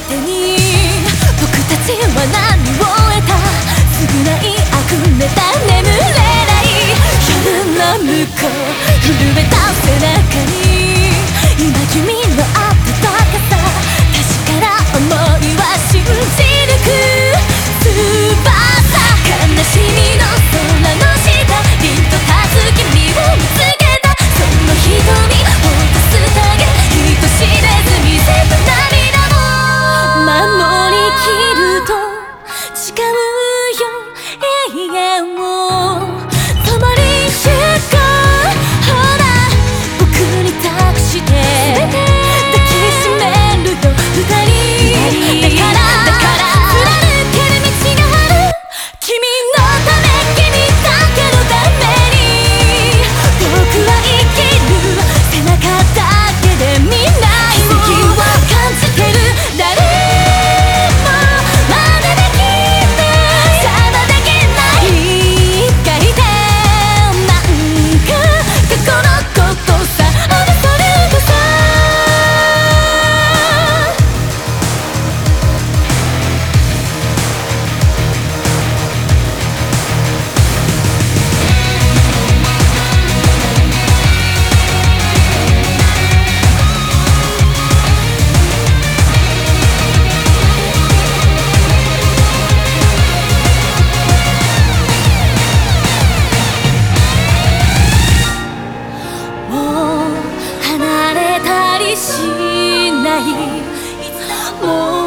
手にしない。も